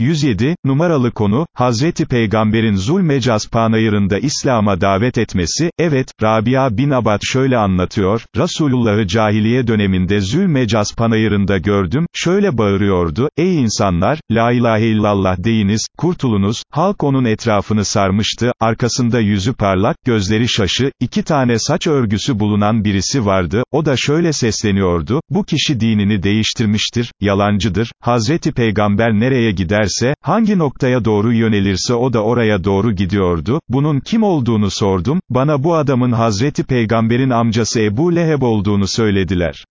107, numaralı konu, Hazreti Peygamber'in Zulmecaz panayırında İslam'a davet etmesi, evet, Rabia bin Abad şöyle anlatıyor, Resulullah'ı cahiliye döneminde Zülmecaz panayırında gördüm, şöyle bağırıyordu, ey insanlar, la ilahe illallah deyiniz, kurtulunuz, halk onun etrafını sarmıştı, arkasında yüzü parlak, gözleri şaşı, iki tane saç örgüsü bulunan birisi vardı, o da şöyle sesleniyordu, bu kişi dinini değiştirmiştir, yalancıdır, Hazreti Peygamber nereye giderse, hangi noktaya doğru yönelirse o da oraya doğru gidiyordu, bunun kim olduğunu sordum, bana bu adamın Hazreti Peygamber'in amcası Ebu Leheb olduğunu söylediler.